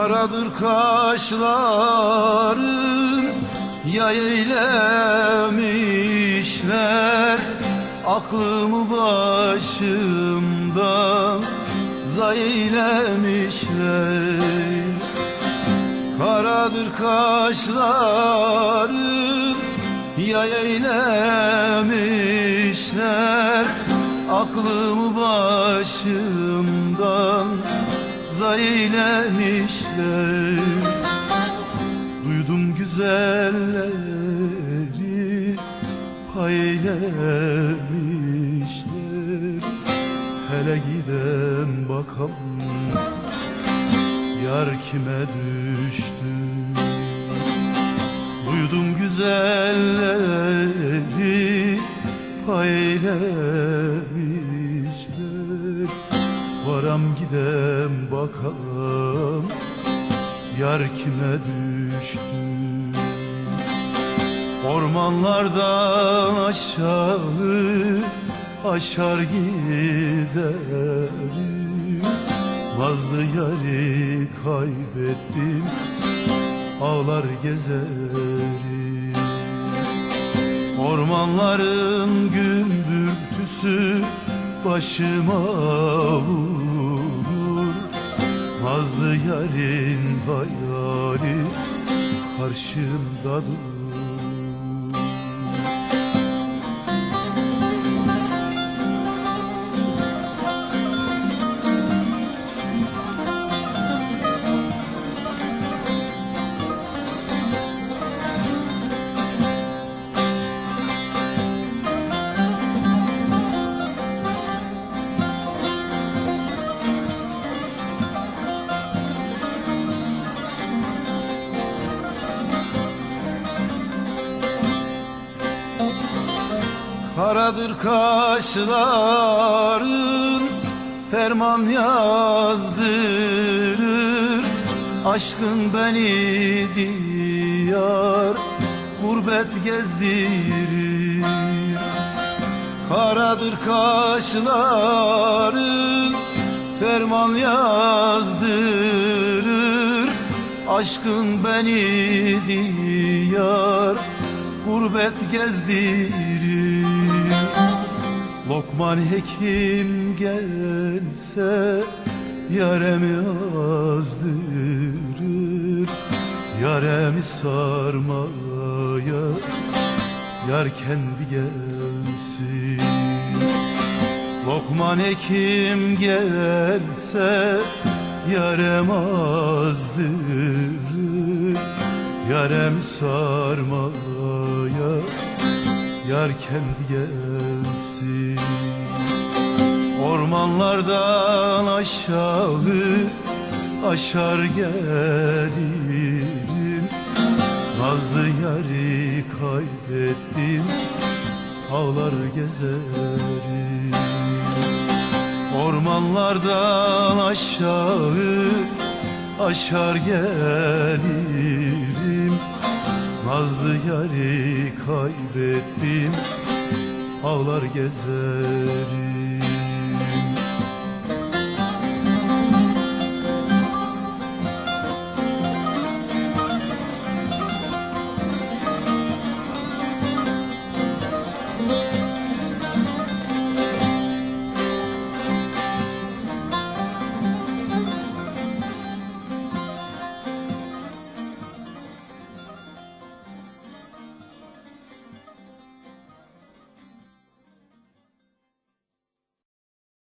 Karadır kaşların Yay Aklımı başımdan Zay Karadır kaşların Yay Aklımı başımdan Eylemişler. Duydum güzelleri Pay Hele giden bakalım Yar kime düştü? Duydum güzelleri paylemişler Varam gidem bakalım Yar kime düştü? Ormanlardan aşağı aşar giderim Nazlı yari kaybettim Ağlar gezerim Ormanların gümbürtüsü Başıma vurur Nazlı yarın hayali Karşımda dur Karadır kaşların ferman yazdırır. Aşkın beni diyar gurbet gezdirir. Karadır kaşların ferman yazdırır. Aşkın beni diyar gurbet gezdirir Lokman hekim gelse yaremi azdırır Yaremi sarmaya yar kendi gelsin. Lokman hekim gelse yarem azdırır Yarem sarmaya yar kendi gelsin. Ormanlardan aşağı aşar gelirim Nazlı yari kaybettim ağlar gezerim. Ormanlardan aşağı aşar gelirim Nazlı yari kaybettim ağlar gezerim